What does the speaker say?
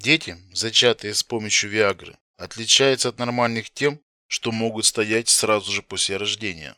Дети, зачатые с помощью Виагры, отличаются от нормальных тем, что могут стоять сразу же после рождения.